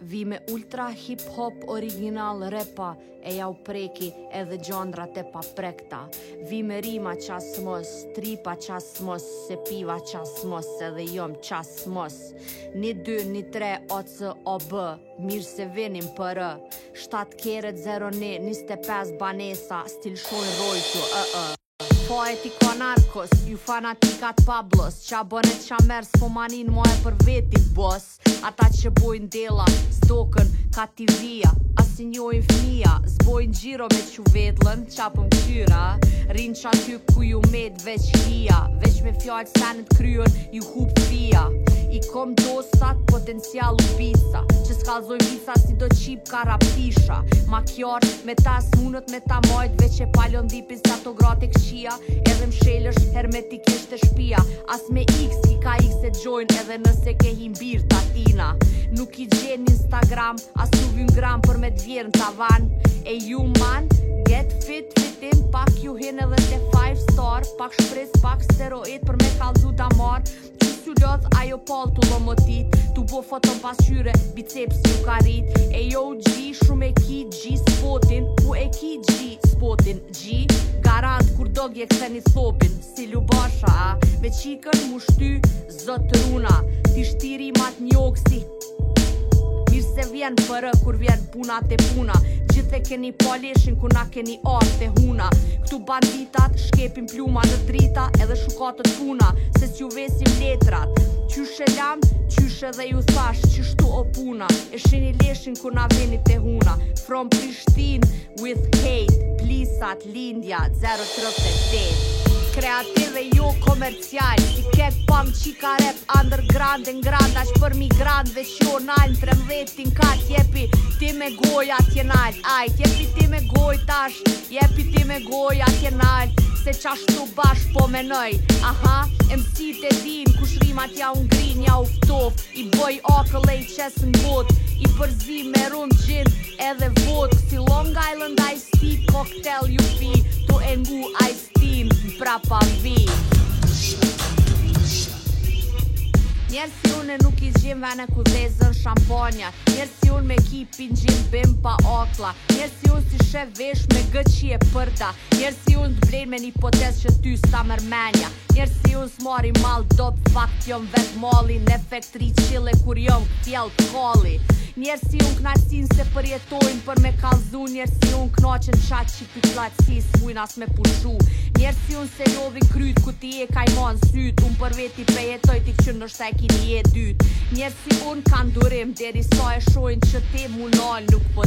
vi me ultra hip hop original repa e ja u preki edhe gjondra te pa prekta vi me rima qas mos tripa qas mos se piva qas mos edhe jom qas mos një dy një tre o cë o bë mirë se venim për rë keret zero ne një ste banesa stil shonë rojtu ë uh -uh. Po e ti ka narkos, ju fanatikat pablos Qa bënet qa mërë s'po manin mua e për veti bos Ata që bojnë dela, s'dokën, ka t'i via Asi njojnë fnia, s'bojnë gjiro me që vetlën Qa pëm kyra, rinë qa ty ku ju med veç hia Veç me fjallë senet kryon i hup fia I kom dosat potencial u pisa Që skalzoj zoj visa si do qip ka raptisha Ma kjarë me tas munët me ta majt Veq e palon dhipin sa to gratë e këshia Edhe mshelësh hermetikisht e shpia As me x i ka x e gjojn Edhe nëse ke him birë ta tina Nuk i gjen Instagram As nuk vim gram për me t'vjerën t'avan E ju man, get fit, fit tim Pak ju hin edhe te 5 star Pak shpres, pak steroid për me kaldu da mar Që ju lodh ajo pal t'u lomotit T'u bo foton pas qyre, biceps ju karit E jo G, shumë e ki gji spotin Ku e ki spotin G Garant kur do gje kse një thopin Si Lubasha, a Me qikën mu shty, zot runa Ti shtiri mat njokësi Mirë se vjen përë kur vjen puna te puna gjithë keni leshin ku na keni artë e huna Këtu banditat shkepin pluma në drita edhe shukatët puna Se s'ju vesim letrat Qysh e lam, qysh e dhe ju thash, qyshtu o puna E shini leshin ku na veni të huna From Prishtin, with hate, plisat, lindja, 038 kreative jo komercial I kek pam qika rap underground e ngrand Ash për mi grand dhe shonajn 13 kat jepi me goj atje nalt Ajt, jepi ti me goj tash Jepi ti me goj atje nalt Se qashtu bashk po menoj Aha, emsi të din Ku shrimat ja ungrin, ja uftof I bëj akëll e i qesë në bot I përzi me rum gjin Edhe vot Si Long Island Ice Tea Cocktail ju fi Tu e ngu Ice Tea Pra Pra pa vi Njerës si unë nuk i zhjim vene ku vezën shamponja Njerës si unë me kipin gjim bim pa okla Njerës si unë si shef vesh me gëqi e përda Njerës si unë të blejnë me një potes që ty sa mërmenja Njerës si unë s'mari mal dop fakt jom vet molli Në efekt qile kur jom fjell të kolli si unë knajsin se përjetojnë për me kalzu Njerë si unë knoqen qa që ty flatësi s'vujnë as me pushu Njerë si unë se jovin kryt ku ti e ka i mon syt Unë për veti përjetoj t'i që nështë e kini e dyt Njerë si unë kanë durim deri sa e shojnë që te mu nalë nuk po